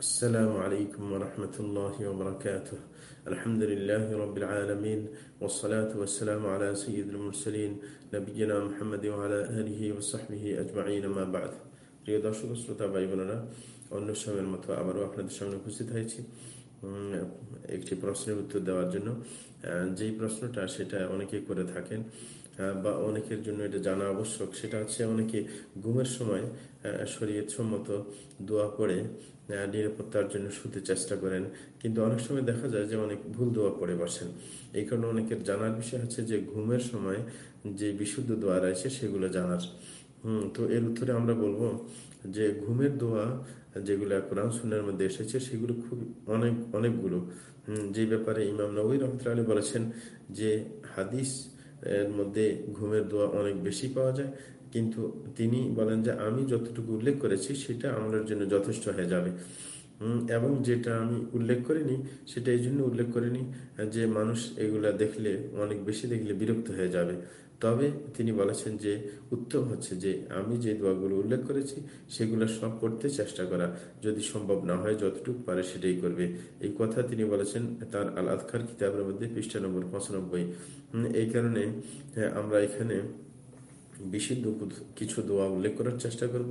السلام عليكم ورحمة الله وبركاته الحمد لله رب العالمين والصلاة والسلام على سيد المرسلين نبينا محمد وعلى آله وصحبه أجمعين ما بعد প্রিয় দর্শক শ্রোতা ভাই বোনেরা অন্য সময়ের মতো আবারও আপনাদের সামনে উপস্থিত হয়েছি একটি প্রশ্নের উত্তর দেওয়ার জন্য যেই প্রশ্নটা সেটা অনেকে করে থাকেন বা অনেকের জন্য এটা জানা আবশ্যক সেটা হচ্ছে অনেকে ঘুমের সময় শরীয়ত সম্মত দোয়া পড়ে নিরাপত্তার জন্য শুতে চেষ্টা করেন। কিন্তু অনেক সময় দেখা যায় যে অনেক ভুল দোয়া পড়ে বসেন। এই কারণে অনেকের জানার বিষয় হচ্ছে যে ঘুমের সময় যে বিশুদ্ধ দোয়া রয়েছে সেগুলো জানার। হম, তো এর উত্তরে আমরা বলব যে ঘুমের দোয়া যেগুলো কোরআন সুন্নার মধ্যে এসেছে সেগুলো খুব অনেক, অনেকগুলো। যে ব্যাপারে ইমাম নবী রহমতুল্লাহ বলেছেন যে হাদিস এর মধ্যে ঘুমের দোয়া অনেক বেশি পাওয়া যায়। কিন্তু তিনি বলেন যে আমি যতটুকু উল্লেখ করেছি সেটা আমাদের জন্য যথেষ্ট হয়ে যাবে। এবং যেটা আমি উল্লেখ করিনি সেটা এই জন্য উল্লেখ করিনি যে মানুষ এগুলা দেখলে, অনেক বেশি দেখলে বিরক্ত হয়ে যাবে। তবে তিনি বলেছেন যে উত্তম হচ্ছে যে আমি যে দোয়াগুলো উল্লেখ করেছি সেগুলো সব করতে চেষ্টা করা। যদি সম্ভব না হয়, যতটুকু পারে সেটাই করবে। এই কথা তিনি বলেছেন তার আল আদখার কিতাবের মধ্যে পৃষ্ঠা নম্বর পঁচানব্বই। এই কারণে আমরা এখানে বিশুদ্ধ কিছু দোয়া উল্লেখ করার চেষ্টা করব,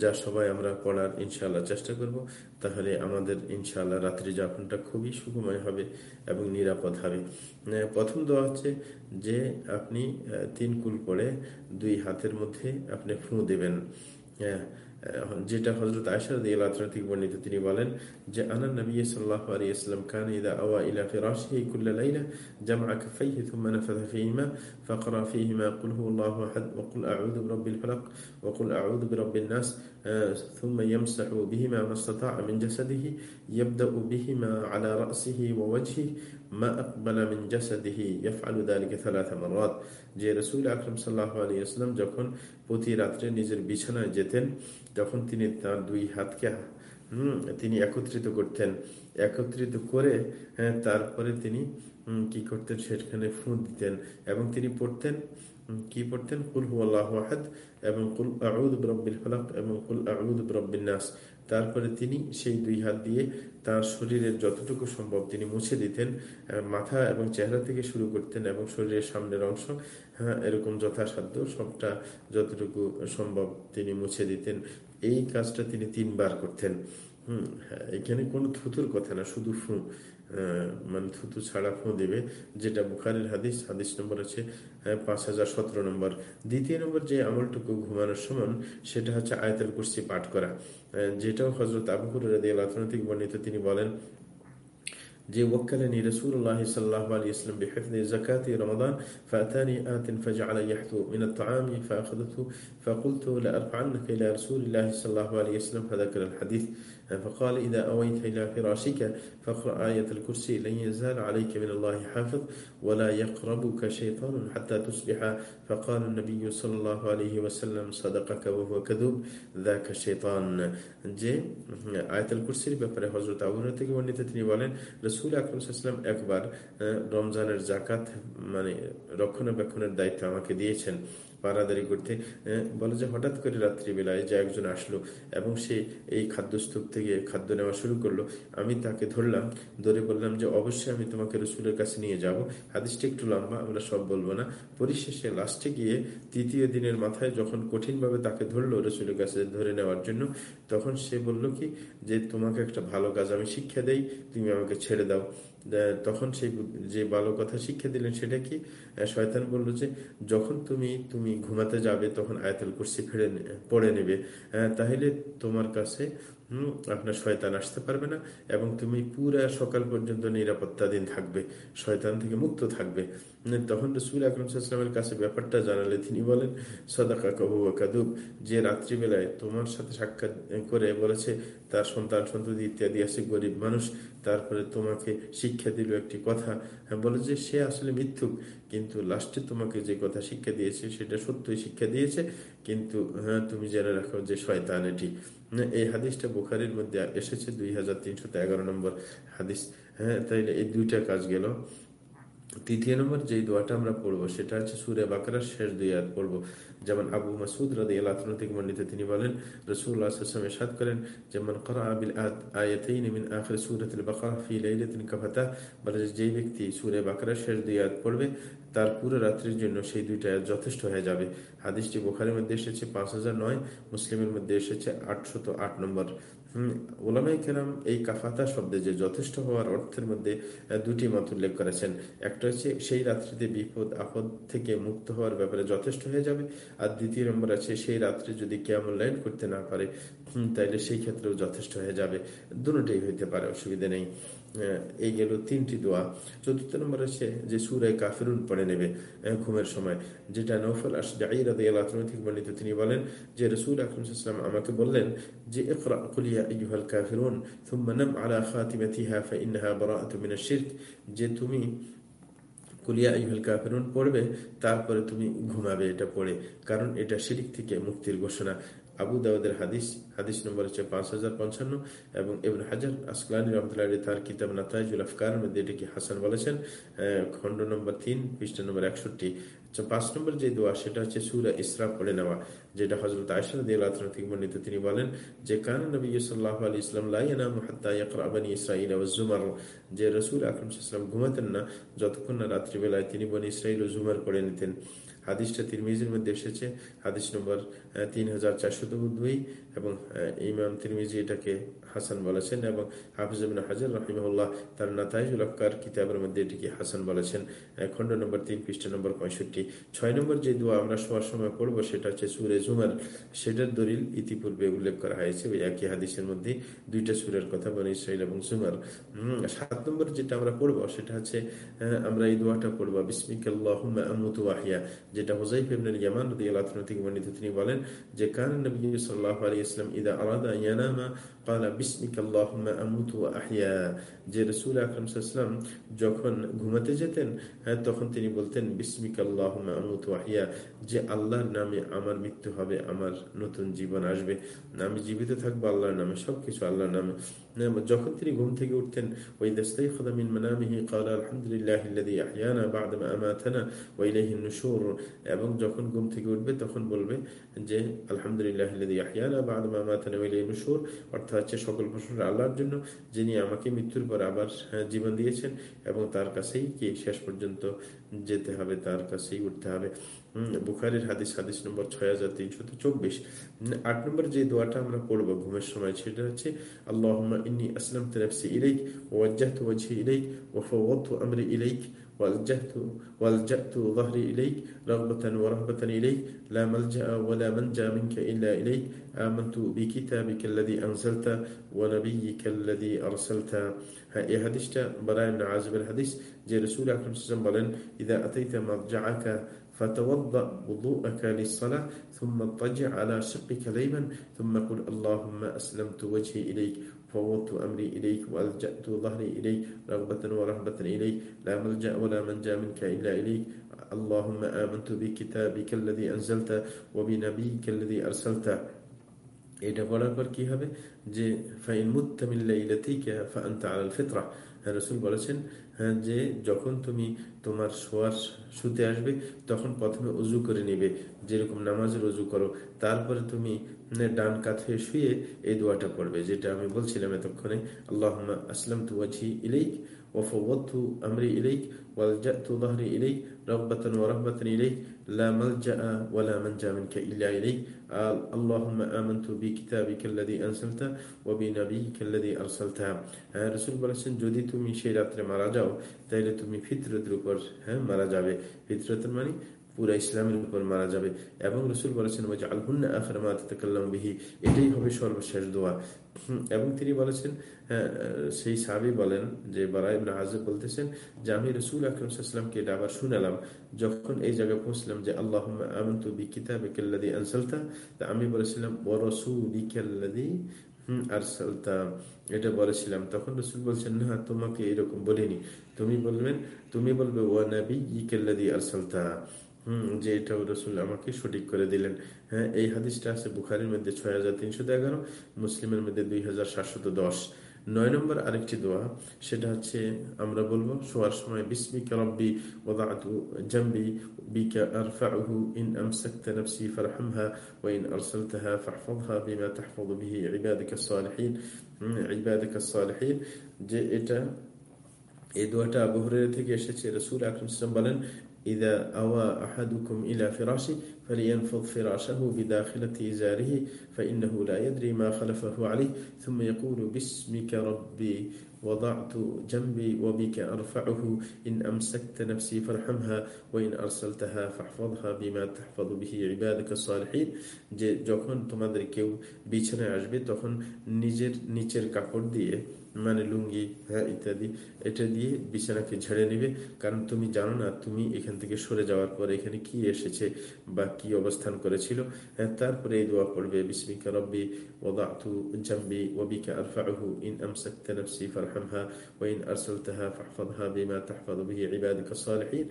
যা সবাই আমরা পড়ার ইনশাল্লাহ চেষ্টা করব। তাহলে আমাদের ইনশাআল্লাহ রাত্রি যাপনটা খুবই সুখময় হবে এবং নিরাপদ হবে। প্রথম দোয়া হচ্ছে যে আপনি তিন কুল পড়ে দুই হাতের মধ্যে আপনি ফু দেবেন। হ্যাঁ যেটা হজরত আয়সার থেকে বর্ণিত তিনি বলেন যে আনা নবী সাল্লাহ আলী ইসলাম খান ইদা আওয়া ইলা ফিরাশিহি কুল্লা লাইলা জামআ কাফাইহি ثم نفث فيهما فقرأ فيهما قل هو الله أحد وقل أعوذ برب الفلق وقل أعوذ برب الناس ثم يمسح بهما ما استطاع من جسده يبدأ بهما على رأسه ووجهه যখন প্রতি রাত্রে নিজের বিছানায় যেতেন তখন তিনি তার দুই হাতকে তিনি একত্রিত করতেন, একত্রিত করে হ্যাঁ, তারপরে তিনি কি করতেন? সেখানে ফুঁ দিতেন এবং তিনি পড়তেন। কি পড়তেন? কুল হু আল্লাহ আহাদ এবং কুল আউদ বরব্বিল ফলাক এবং কুল আউদ বরব্বিল নাস তারপরে তিনি সেই দুই হাত দিয়ে তার শরীরের যতটুকু সম্ভব তিনি মুছে দিতেন মাথা এবং চেহারা থেকে শুরু করতেন এবং শরীরের সামনের অংশ হ্যাঁ এরকম যথাসাধ্য সবটা যতটুকু সম্ভব তিনি মুছে দিতেন। এই কাজটা তিনি তিনবার করতেন। হম হ্যাঁ এখানে কোনো থুতুর কথা না, শুধু ফু। মানে থুতু ছাড়া ফু দেবে, যেটা বুখারের হাদিস হাদিস নম্বর আছে পাঁচ হাজার সতেরো নম্বর। দ্বিতীয় নম্বর যে আমলটুকু ঘুমানোর সমান, সেটা হচ্ছে আয়তাল কুর্সি পাঠ করা। যেটাও হজরত আবুকুর আল্লাহ বর্ণিত, তিনি বলেন جي وكلني رسول الله صلى الله عليه وسلم بحفظ زكاة رمضان فأتاني آت فجعل يحثو من الطعام فأخذته فقلت لأرفعنك إلى رسول الله صلى الله عليه وسلم فذكر الحديث فقال إذا أويت إلى فراشك فاقرأ آية الكرسي لن يزال عليك من الله حافظ ولا يقربك شيطان حتى تصبح فقال النبي صلى الله عليه وسلم صدقك وهو كذوب ذاك الشيطان যে আয়াতুল কুরসির ব্যাপারে হজরত আবুর থেকে বর্ণিত তিনি বলেন রসুল আকরম একবার রমজানের জাকাত মানে রক্ষণাবেক্ষণের দায়িত্ব আমাকে দিয়েছেন পারাদারি করতে। বলে যে হঠাৎ করে রাত্রিবেলায় যে একজন আসলো এবং সে এই খাদ্যস্তূপ থেকে খাদ্য নেওয়া শুরু করল, আমি তাকে ধরলাম, ধরে বললাম যে অবশ্যই আমি তোমাকে রসুলের কাছে নিয়ে যাব। হাদিসটা একটু লম্বা, আমরা সব বলব না। পরিশেষে লাস্টে গিয়ে তৃতীয় দিনের মাথায় যখন কঠিনভাবে তাকে ধরলো রসুলের কাছে ধরে নেওয়ার জন্য, তখন সে বলল কি, যে তোমাকে একটা ভালো কাজ আমি শিক্ষা দেই, তুমি আমাকে ছেড়ে দাও। তখন সেই যে ভালো কথা শিক্ষা দিলেন, সেটা কি? শয়তান বলল যে, যখন তুমি তুমি ঘুমাতে যাবে, তখন আয়তাল কুরসি ফেড়ে পড়ে নেবে। তাহলে তোমার কাছে আপনার শয়তান আসতে পারবে না এবং তুমি পুরা সকাল পর্যন্ত নিরাপত্তাধীন থাকবে, শয়তান থেকে মুক্ত থাকবে। তখন রসুল আকরমসাল্লামের কাছে ব্যাপারটা জানালে তিনি বলেন সদাকা কবু কাদুব, যে রাত্রিবেলায় তোমার সাথে সাক্ষাৎ করে বলেছে, তার সন্তান সন্ততি ইত্যাদি আছে, গরিব মানুষ তারপরে তোমাকে শিক্ষা দিল একটি কথা। বলে যে সে আসলে মিথ্যুক, কিন্তু লাস্টে তোমাকে যে কথা শিক্ষা দিয়েছে, সেটা সত্যই শিক্ষা দিয়েছে। কিন্তু হ্যাঁ তুমি জেনে রাখো যে শয়তান এটি। এই হাদিসটা বুখারির মধ্যে এসেছে দুই হাজার তিনশো এগারো নম্বর হাদিস। হ্যাঁ তাইলে এই দুইটা কাজ গেল। তৃতীয় নম্বর যে দোয়াটা আমরা পড়ব, সেটা হচ্ছে সুরে বাকরার শেষ দুই আয়াত পড়ব। যেমন আবু মাসুদ রাদি আল্লাহ থেকে মন্ডিত তিনি বলেন রসুল্লাহ সাদ করেন যেমন করা আবিল আয়াতেই মিন আখরে সুরতুল বাকারা ফি লাইলাতিন কাফাতা বলে যেই ব্যক্তি সুরে বাকার শেষ দুই আয়াত পড়বে, তার পুরো রাত্রির জন্য সেই দুইটা যথেষ্ট হয়ে যাবে। হাদিসটি বোখারের মধ্যে এসেছে পাঁচ হাজার নয়, মুসলিমের মধ্যে এসেছে আটশত আট নম্বর। ওলামাই কেরাম এই কাফাতা শব্দে যে যথেষ্ট হওয়ার অর্থের মধ্যে দুটি মত উল্লেখ করেছেন। একটা হচ্ছে, সেই রাত্রিতে বিপদ, আপদ থেকে মুক্ত হওয়ার ব্যাপারে যথেষ্ট হয়ে যাবে। আর দ্বিতীয় নম্বর আছে, সেই রাত্রে যদি কেমন লাইন করতে না পারে তাইলে সেই ক্ষেত্রেও যথেষ্ট হয়ে যাবে। দুটোই হইতে পারে, অসুবিধা নেই। এই গেল তিনটি দোয়া। চতুর্থ নম্বর আছে যে সুরাই কাফেরুন পড়ে নেবে ঘুমের সময়। যেটা নৌফল আসদাই বর্ণিত, তিনি বলেন যে রসুল আকরমসাল্লাম আমাকে বললেন যে, ইকরা কুলিয়া ইজুহাল কাফেরুন থুম্মানাম আলা খাতিমাতিহা ফা ইন্নাহা বারাআতু মিনাশ শিরক। যে তুমি কুলিয়া ইহল কাফেরুন পড়বে, তারপরে তুমি ঘুমাবে এটা পড়ে, কারণ এটা শিরিক থেকে মুক্তির ঘোষণা। আবু দাউদের হাদিস হাদিস নম্বর হচ্ছে পাঁচ হাজার পঞ্চান্ন, এবং ইবন হাজার আসলানী রহমতুল্লাহ তার কিতাব নাতাইজুল আফকার মধ্যে এটিকে হাসান বলেছেন খণ্ড নম্বর তিন, পৃষ্ঠ নম্বর একষট্টি। পাঁচ নম্বর যে দোয়া, সেটা হচ্ছে সুরা ইসরা পড়ে নেওয়া, যেটা হজরত আয়সা থেকে বর্ণিত। তিনি বলেন যে, কান নবী সাল্লাহ আলী ইসলাম লাইনা মুহাত্তাবানী ইসরাইল জুমার। যে রসুল আকরম ইসলাম ঘুমাতেন না, যতক্ষণ না রাত্রিবেলায় তিনি বনি ইসরাইল ও জুমার পড়ে নিতেন। হাদিসটা তিরমিজির মধ্যে এসেছে, হাদিস নম্বর তিন হাজার দুই এবং এটাকে হাসান বলেছেন এবং হাজার তার কিতাবের মধ্যে এটিকে হাসান বলেছেন। খণ্ড নম্বর তিন, পৃষ্ঠ নম্বর পঁয়ষট্টি। ছয় নম্বর আমরা সময় পড়ব সেটা হচ্ছে সুরে জুমার। সেটার দলিল ইতিপূর্বে উল্লেখ করা হয়েছে ওই একই হাদিসের মধ্যে দুইটা সুরের কথা বলে ইসরাইল এবং জুমার। সাত নম্বর যেটা আমরা পড়ব সেটা হচ্ছে আমরা এই দোয়াটা পড়ব বিসমিকাল্লাহ যেটা হুজাইফ ইবনুল ইয়ামান তিনি বলেন যে কারণ নবী সাল্লাহ আলী ইসলাম ইদা আলাদা ইয়ানামা قال بسمك اللهم اموت واحيا যে রাসূল আকরাম সাল্লাল্লাহু যখন ঘুমাতে যেতেন হ্যাঁ তখন তিনি বলতেন বিসমিক আল্লাহুম্মা আমুত ওয়াহিয়া যে আল্লাহর নামে আমার মৃত্যু হবে আমার নতুন জীবন আসবে আমি জীবিত থাকবো আল্লাহর নামে সবকিছু আল্লাহর নামে যখন তিনি ঘুম থেকে উঠতেন ওই দেস্তাই খদামিন মানামিহি قال الحمد لله الذي احيانا بعد ما اماتنا واليه النشور এবং যখন ঘুম থেকে উঠবে তখন বলবে যে আলহামদুলিল্লাহ আহিয়ানা بعد ما اماتنا واليه النشور অর্থাৎ হচ্ছে সকল প্রশংসা আল্লাহর জন্য, যিনি আমাকে মৃত্যুর পর আবার জীবন দিয়েছেন এবং তার কাছেই কি শেষ পর্যন্ত যেতে হবে, তার কাছেই উঠতে হবে। বুখারের হাদিস হাদিস নম্বর ছয় হাজার তিনশত চব্বিশ। আট নম্বর যে দোয়াটা আমরা পড়ব ঘুমের সময়, সেটা হচ্ছে আল্লাহ ইন্নি আসলাম তেরাফসি ইলাইক, ওয়াজ্জাহতু ওয়াজহি ইলাইক, ওয়া ফাওয়াদতু আমরি ইলাইক। والجأت والجأت ظهري إليك رغبة ورهبة إليك لا ملجأ ولا منجأ منك إلا إليك. آمنت بكتابك الذي أنزلت ونبيك الذي أرسلت. هاي إيه حديثة براي من عازب الحديث. جاء رسول أكرم صلى الله إذا أتيت مرجعك فتوضأ وضوءك للصلاة ثم اضطجع على شقك ليما ثم قل اللهم أسلمت وجهي إليك. فوضت أمري إليك وألجأت ظهري إليك رغبة ورهبة إليك لا ملجأ ولا منجا منك إلا إليك اللهم آمنت بكتابك الذي أنزلت وبنبيك الذي أرسلت এটা বলার পর কি হবে যে ফাইন মুত্তামিল্লাইলাতিকা ফাআনতা আলাল ফিতরা রসুল বলেছেন হ্যাঁ, যে যখন তুমি তোমার শোয়ার শুতে আসবে, তখন প্রথমে উজু করে নেবে, যেরকম নামাজের উজু করো। তারপরে তুমি ডান কাঁথে শুয়ে এই দোয়াটা পড়বে, যেটা আমি বলছিলাম এতক্ষণে আল্লাহ আসলাম তু আছি ইলেইক ওফু আমরি ইলেইক তুদাহরি ইলেক رغبة ورهبة إليك لا ملجأ ولا منجا منك إلا إليك اللهم آمنت بكتابك الذي أنزلت وبنبيك الذي أرسلت রসুল বলেছেন যদি তুমি সেই রাত্রে মারা যাও তাহলে তুমি ফিতরতের উপর হ্যাঁ মারা যাবে ফিতরতের মানে পুরো ইসলামের উপর মারা যাবে। এবং রসুল বলেছেন আলহুন্না আখর বিহি। এটাই হবে সর্বশেষ দোয়া। এবং তিনি বলেছেন সেই সাবি বলেন যে বারাইবন হাজর বলতেছেন যে, আমি রসুল আকরমসাল্লামকে এটা আবার শুনালাম। যখন এই জায়গায় পৌঁছলাম যে আল্লাহ আমন্তু বি কিতাবিকাল্লাদি আনসালতা। তা আমি বলেছিলাম ও রসুলিকাল্লাদি আরসালতা। এটা বলেছিলাম। তখন রসুল বলছেন, না, তোমাকে এরকম বলিনি। তুমি বলবেন, তুমি বলবে ও নবী আর আরসালতা। যে রসুল আমাকে সঠিক করে দিলেন। হ্যাঁ এই হাদিসটা আছে মধ্যে ছয় হাজার তিনশো এগারো, মুসলিমের মধ্যে দুই দশ। নয় নম্বর আরেকটি দোয়া, সেটা হচ্ছে আমরা বলব, শোয়ার সময়, বিসমিকা রব্বি যে এটা, এই দোয়াটা আবু থেকে এসেছে। রাসূল আকরাম বলেন إذا أوى أحدكم إلى فراشه فلينفض فراشه بداخلة إزاره فإنه لا يدري ما خلفه عليه ثم يقول باسمك ربي وضعت جنبي وبك أرفعه إن أمسكت نفسي فارحمها وإن أرسلتها فاحفظها بما تحفظ به عبادك الصالحين যে যখন তোমাদের কেউ বিছানায় আসবে তখন নিজের নিচের কাপড় দিয়ে মানে লুঙ্গি হ্যাঁ ইত্যাদি এটা দিয়ে বিছানাকে ঝেড়ে নিবে কারণ তুমি জানো না তুমি এখান থেকে সরে যাওয়ার পর এখানে কি এসেছে বা কি অবস্থান করেছিল? হ্যাঁ তারপরে এই দোয়া পড়বে, বিসমিকা রব্বি ওদাতু জাম্বি ইন আমসাকতা ফারহামহা আরসালতাহা বিমা বিহি সালিহিন।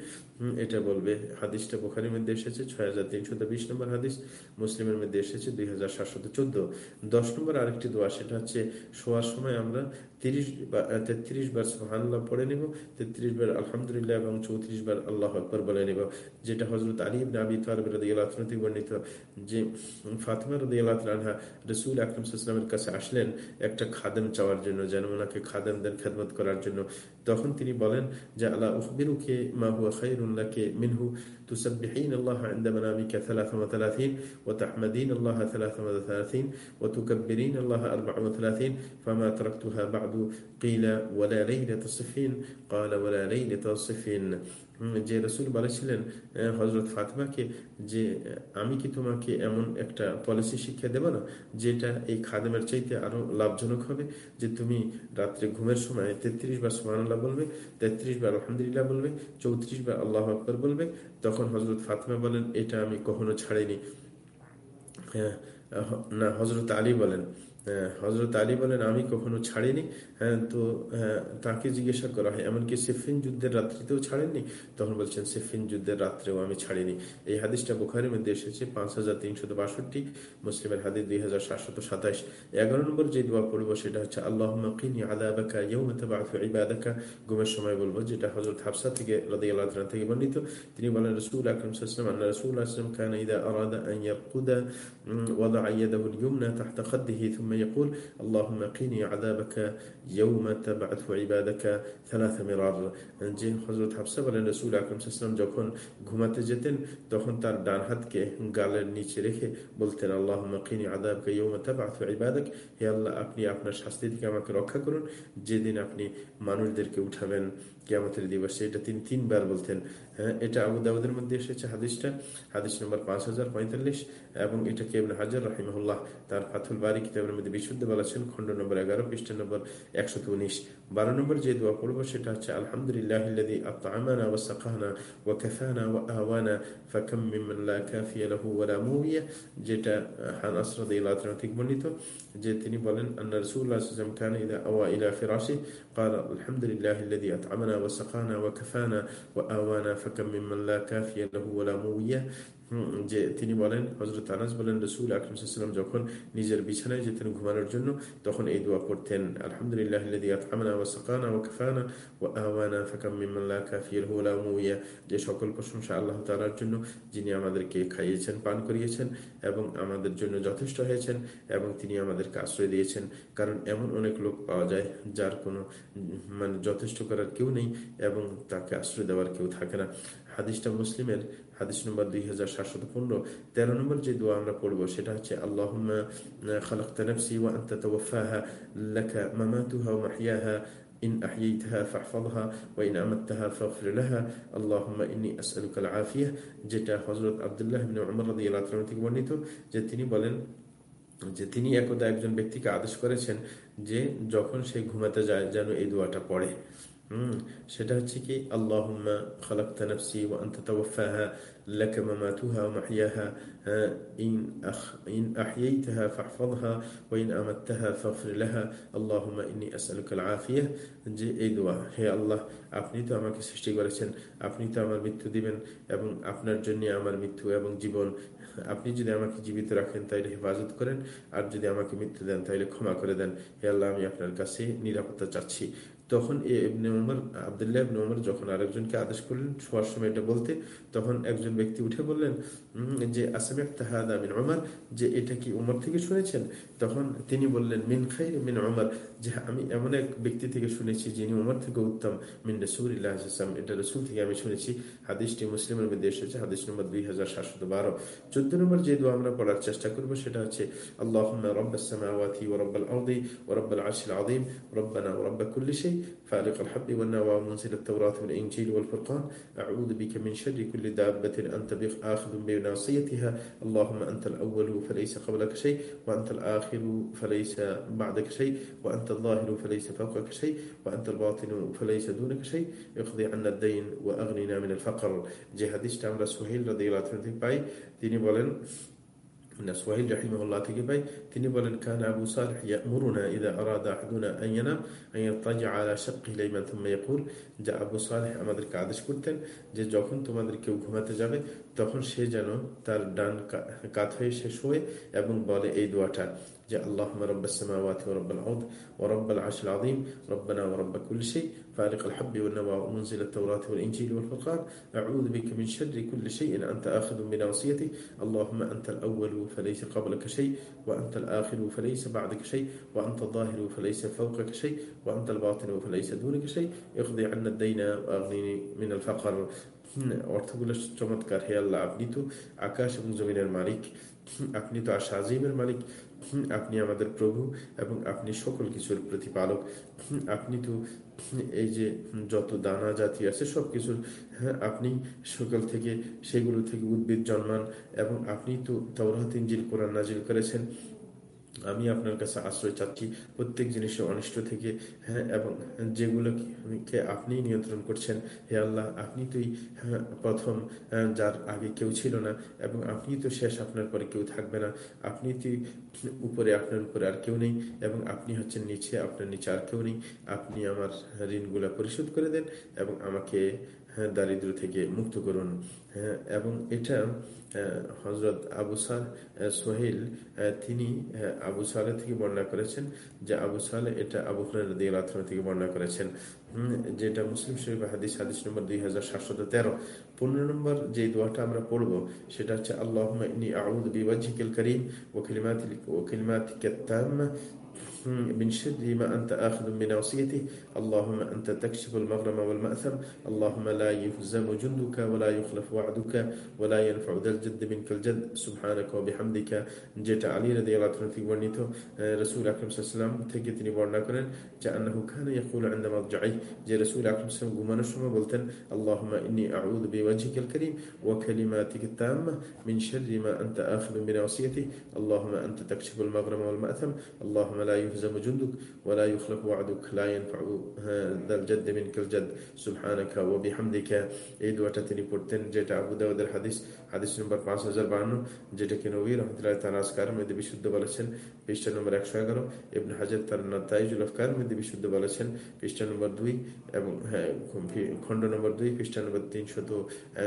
এটা বলবে। হাদিসটা বুখারীর মধ্যে এসেছে 6320 নম্বর হাদিস, মুসলিমের মধ্যে এসেছে 2714 10 নম্বর আরেকটি দোয়া, সেটা হচ্ছে, শোয়ার সময় আমরা তিরিশ তেত্রিশ বার সুহান্লাহ পড়ে নিব, তেত্রিশ বার আলহামদুলিল্লাহ এবং চৌত্রিশ বার আল্লাহ আকবর বলে নিব। যেটা হজরত আলী আবি তালব রদি আল্লাহ বর্ণিত, যে ফাতিমা রদি আনহা রসুল আকরম সাল্লামের কাছে আসলেন একটা খাদেম চাওয়ার জন্য, যেন ওনাকে খাদেমদের খেদমত করার জন্য। তখন তিনি বলেন যে আল্লাহ উখবিরুকে মা হুয়া খাইরুল্লাহকে মিনহু تسبحين الله عند منامك ثلاث وثلاثين وتحمدين الله ثلاث وثلاثين وتكبرين الله أربع وثلاثين فما تركتها بعد قيل ولا ليلة صفين قال ولا ليلة صفين যে রসুল বলেছিলেন হজরত ফাতমাকে যে আমি কি তোমাকে এমন একটা পলিসি শিক্ষা দেব না, যেটা এই খাদেমের চাইতে আরও লাভজনক হবে? যে তুমি রাত্রে ঘুমের সময় তেত্রিশ বার সুমানুল্লাহ বলবে, তেত্রিশ বার আলহামদুলিল্লাহ বলবে, চৌত্রিশ বার আল্লাহ আকবর বলবে, তখন হজরত ফাতমা বলেন, এটা আমি কখনো ছাড়িনি। হ্যাঁ না হজরত আলী বলেন। হজরত আলী বলেন, আমি কখনো ছাড়িনি। হ্যাঁ তো তাকে জিজ্ঞাসা করা হয়, এমনকি সিফিন যুদ্ধের রাত্রিতেও ছাড়েননি? তখন বলছেন, সিফিন যুদ্ধের রাত্রেও আমি ছাড়িনি। এই হাদিসটা বুখারের মধ্যে এসেছে, পাঁচ হাজার তিনশত বাষট্টি, মুসলিমের হাদিস দুই হাজার সাতশত সাতাইশ। এগারো নম্বর যে দোয়া পড়ব সেটা হচ্ছে আল্লাহ কিনি আদাবাকা ইবাদাকা। গুমের সময় বলব, যেটা হজরত হাফসা থেকে রদি থেকে বর্ণিত। তিনি বলেন, রসুল আকরম রসুল আসলাম খান ইদা আরাদা আন ইয়াকুদা ওয়াদা আইয়াদাহুল ইউমনা তাহতা খাদ্দিহি ثم يقول اللهم قني عذابك يوم تبعث عبادك ثلاث مرار যে হজরত হাফসা বলেন রসুল আকরম সাল্লাম যখন ঘুমাতে যেতেন তখন তার ডান হাতকে গালের নিচে রেখে বলতেন আল্লাহ মকিনী আদাবকে ইয়ৌমা তাবাথ ইবাদক হে আল্লাহ আপনি আপনার শাস্তি থেকে আমাকে রক্ষা করুন যেদিন আপনি মানুষদেরকে উঠাবেন কেমতের দিবসে এটা তিনি তিনবার বলতেন হ্যাঁ এটা আবু দাউদের মধ্যে এসেছে হাদিসটা হাদিস নম্বর পাঁচ হাজার পঁয়তাল্লিশ এবং এটা কেবল হাজার রাহিমহুল্লাহ তার ফাথুল বাড়ি কিতাবের মধ্যে বিশুদ্ধ বলেছেন খন্ড নম্বর এগারো পৃষ্ঠ নম্বর একশো উনিশ বারো নম্বর যে দোয়া পড়বো সেটা হচ্ছে আলহামদুলিল্লাহ আত্মামানা ও সাকাহানা ও কাফানা ও আওয়ানা ফাকাম মিম্মান লা কাফিয়া লাহু ওয়ালা মুওয়িয়া যেটা হানাস রাদিয়াল্লাহু আনহু থেকে বর্ণিত যে তিনি বলেন আন্না রাসূলুল্লাহ সাল্লাল্লাহু আলাইহি ওয়াসাল্লাম কানা ইদা আওয়া ইলা ফিরাশি قال الحمد لله الذي أطعمنا وسقانا وكفانا وآوانا فكم ممن لا كافي له ولا موية যে তিনি বলেন হজরত আনাস বলেন, রসুল আকরমসাল্লাম যখন নিজের বিছানায় যেতেন ঘুমানোর জন্য তখন এই দোয়া করতেন আলহামদুলিল্লাহ যে সকল প্রশংসা আল্লাহ তালার জন্য, যিনি আমাদেরকে খাইয়েছেন, পান করিয়েছেন এবং আমাদের জন্য যথেষ্ট হয়েছেন এবং তিনি আমাদেরকে আশ্রয় দিয়েছেন। কারণ এমন অনেক লোক পাওয়া যায় যার কোনো মানে যথেষ্ট করার কেউ নেই এবং তাকে আশ্রয় দেওয়ার কেউ থাকে না। হাদিসটা মুসলিমের হাদিস নম্বর দুই হাজার সাতশত পনেরো তেরো নম্বর যে দোয়া আমরা পড়বো সেটা হচ্ছে আল্লাহ খালাক্তা নফসি ওয়া আনতা তাওয়াফাহা লাকা মামাতুহা ওয়া মাহইয়াহা إن أحييتها فاحفظها وإن أمتها فاغفر لها اللهم إني أسألك العافية যেটা হযরত আব্দুল্লাহ ইবনে উমর রাদিয়াল্লাহু আনহু থেকে বর্ণিত যে তিনি বলেন যে তিনি একদা একজন ব্যক্তিকে আদেশ করেছেন যে যখন সে ঘুমাতে যায় যেন এই দোয়াটা পড়ে সেটা হচ্ছে কি, আল্লাহুম্মা আফিয়াহ যে এই দোয়া, হে আল্লাহ, আপনি তো আমাকে সৃষ্টি করেছেন, আপনি তো আমার মৃত্যু দিবেন এবং আপনার জন্য আমার মৃত্যু এবং জীবন, আপনি যদি আমাকে জীবিত রাখেন তাইলে হেফাজত করেন, আর যদি আমাকে মৃত্যু দেন তাইলে ক্ষমা করে দেন, হে আল্লাহ, আমি আপনার কাছে নিরাপত্তা চাচ্ছি। তখন ইবনে আবদুল্লাহ ইবনে উমর যখন আরেকজনকে আদেশ করলেন, শোয়ার সময় এটা বলতে, তখন একজন ব্যক্তি উঠে বললেন যে আসামিক তাহাদা মিন উমর, যে এটা কি উমর থেকে শুনেছেন? তখন তিনি বললেন, মিন খাই মিন উমর, যে আমি এমন এক ব্যক্তি থেকে শুনেছি যিনি উমর থেকে উত্তম, মিন রসুল্লাহ ইসলাম এটা রসুল থেকে আমি শুনেছি। হাদিসটি মুসলিমের মধ্যে এসেছে, হাদিস নম্বর দুই হাজার সাতশত বারো। চোদ্দ নম্বর যে দোয়া আমরা পড়ার চেষ্টা করব, সেটা হচ্ছে আল্লাহ রব্বাস সামাওয়াতি ওরব্বাল আউদি ওরব্বাল আশিল আদিম রব্বানা ওরব্বা কুল্লি সেই فالق الحب والنوى منزل التوراة والإنجيل والفرقان أعوذ بك من شر كل دابة أنت آخذ بناصيتها اللهم أنت الأول فليس قبلك شيء وأنت الآخر فليس بعدك شيء وأنت الظاهر فليس فوقك شيء وأنت الباطن فليس دونك شيء اقضي عنا الدين وأغننا من الفقر যে হাদিসটা আমরা সোহেল রাদিয়াল্লাহু আনহু থেকে পাই তিনি বলেন সোহাইল রাহিমহল্লা থেকে পাই তিনি বলেন আবু যে আবু আমাদেরকে আদেশ করতেন যে যখন তোমাদের কেউ ঘুমাতে যাবে, তখন সে যেন তার ডান কাত হয়ে সে শোয়ে এবং বলে, এই দোয়াটা যে আল্লাহ رب السماوات ورب الأرض ورب العرش العظيم ربنا ورب كل شيء فارق الحب والنوى ومنزل التوراة والإنجيل والفرقان أعوذ بك من شر كل شيء أنت آخذ بناصيته اللهم أنت الأول فليس قبلك شيء وأنت الآخر فليس بعدك شيء وأنت الظاهر فليس فوقك شيء وأنت الباطن فليس دونك شيء اقضي عنا الدين وأغنيني من الفقر অর্থগুলো চমৎকার হে আল্লাহ আপনি তো আকাশ এবং জমিনের মালিক আপনি তো আশা আজিমের মালিক আপনি আমাদের প্রভু এবং আপনি সকল কিছুর প্রতিপালক। আপনি তো এই যে যত দানা জাতি আছে সব কিছুর হ্যাঁ আপনি সকাল থেকে সেগুলো থেকে উদ্ভিদ জন্মান এবং আপনি তো তাওরাত ইঞ্জিল কোরআন নাজিল করেছেন। আমি আপনার কাছে আশ্রয় চাচ্ছি প্রত্যেক জিনিসের অনিষ্ট থেকে হ্যাঁ এবং যেগুলোকে আপনি নিয়ন্ত্রণ করছেন, হে আল্লাহ, আপনি তুই হ্যাঁ প্রথম যার আগে কেউ ছিল না, এবং আপনি তো শেষ, আপনার পরে কেউ থাকবে না। আপনি তুই উপরে, আপনার উপরে আর কেউ নেই, এবং আপনি হচ্ছেন নিচে, আপনার নিচে আর কেউ নেই। আপনি আমার ঋণগুলো পরিশোধ করে দেন, এবং আমাকে হ্যাঁ দারিদ্র থেকে মুক্ত করুন। হ্যাঁ এবং এটা হজরত আবু সাল সোহেল তিনি আবু সালে থেকে বর্ণনা করেছেন যে আবু সালে এটা আবু হরাই থেকে বর্ণনা করেছেন। যেটা মুসলিম শরীফ হাদিস হাদিস নম্বর দুই হাজার সাতশত তেরো পনেরো নম্বর যে দোয়াটা আমরা পড়ব সেটা হচ্ছে আল্লাহ আউদ বিবাজিকেল করিম ও কিলিমাত ও কিলিমাত من شر ما أنت آخذ بناصيته اللهم أنت تكشف المغرم والمأثم اللهم لا يهزم جندك ولا يخلف وعدك ولا ينفع ذا الجد منك الجد سبحانك وبحمدك যেটা আলী রাদি আল্লাহ থেকে বর্ণিত রসুল আকরম সাল্লাম থেকে তিনি বর্ণনা করেন যে আন্নাহু খান ইয়াকুল عند مضجعه যে রসুল আকরম ঘুমানোর সময় বলতেন আল্লাহ ইনি আউদ বিওয়াজিকাল করিম ও খেলিমা এই দোয়াটা তিনি পড়তেন, যেটা আবু হাদিস হাদিস নম্বর 5052 যেটাকে নবী রাহমাতুল্লাহ তাআলা আসকার মধ্যে বিশুদ্ধ বলেছেন। পৃষ্ঠা নম্বর 111 ইবনে হাজার তার নাতাইজুল আফকার মধ্যে বিশুদ্ধ বলেছেন। পৃষ্ঠা নম্বর 2 এবং হ্যাঁ খণ্ড নম্বর দুই, পৃষ্ঠা নম্বর তিনশত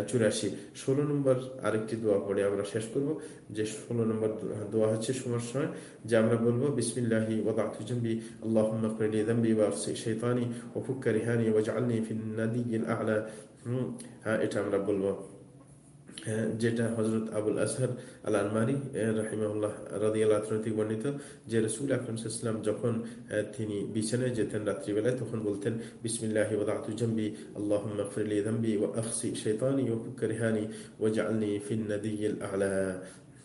চুরাশি। ষোলো নম্বর আরেকটি দোয়া পড়ে আমরা শেষ করব, যে ষোলো নম্বর দোয়া হচ্ছে সময় সময়, যে আমরা বলব, বিসমিল্লাহি ওদাতুজম্বি আল্লাহুম্মা করিলি দাম্বি ওয়া আফসি শাইতানি ওয়া ফুক্কা ওয়া জাআলনি ফিন নাদিয়িল আ'লা। হ্যাঁ, এটা আমরা বলব। যেটা হজরত আবুল আসহর আল আলমারি রাহিমাহুল্লাহ রাদি আল্লাহ বর্ণিত যে রসুল আকরমসাল্লাম যখন তিনি বিছানায় যেতেন রাত্রিবেলায়, তখন বলতেন, বিসমিল্লাহি ওদাতুজম্বি আল্লাহ মফরলি দম্বি ও আখসি শেতানি ও ফুকরিহানি ও জালনি ফিন নদী আলা।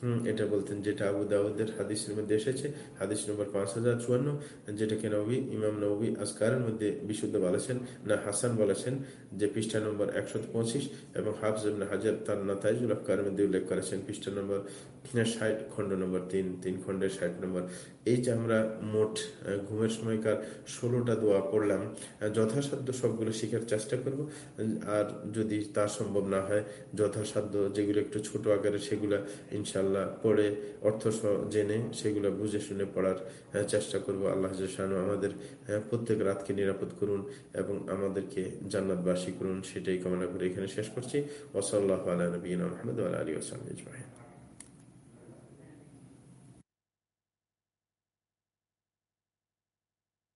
হুম, এটা বলতেন যেটা আবু দাউদের হাদিসের মধ্যে এসেছে হাদিস নম্বর পাঁচ হাজার চুয়ান্ন যেটাকে নবী ইমাম নবী আসকারের মধ্যে বিশুদ্ধ বলেছেন না হাসান বলেছেন যে পৃষ্ঠা নম্বর একশো পঁচিশ এবং হাফজ হাজার তার নাতাইজুল আফকারের মধ্যে উল্লেখ করেছেন পৃষ্ঠা নম্বর ষাট খণ্ড নম্বর তিন তিন খণ্ডের ষাট নম্বর। এই যে আমরা মোট ঘুমের সময়কার ষোলোটা দোয়া পড়লাম যথাসাধ্য সবগুলো শেখার চেষ্টা করব আর যদি তা সম্ভব না হয় যথাসাধ্য যেগুলো একটু ছোট আকারে সেগুলো ইনশাল্লাহ পড়ে অর্থ জেনে সেগুলো বুঝে শুনে পড়ার চেষ্টা করব আল্লাহ জানু আমাদের প্রত্যেক রাতকে নিরাপদ করুন এবং আমাদেরকে জান্নাতবাসী করুন, সেটাই কামনা করে এখানে শেষ করছি। ওসল্লাহ আলা নবীন আহমদ আলী ওসালাম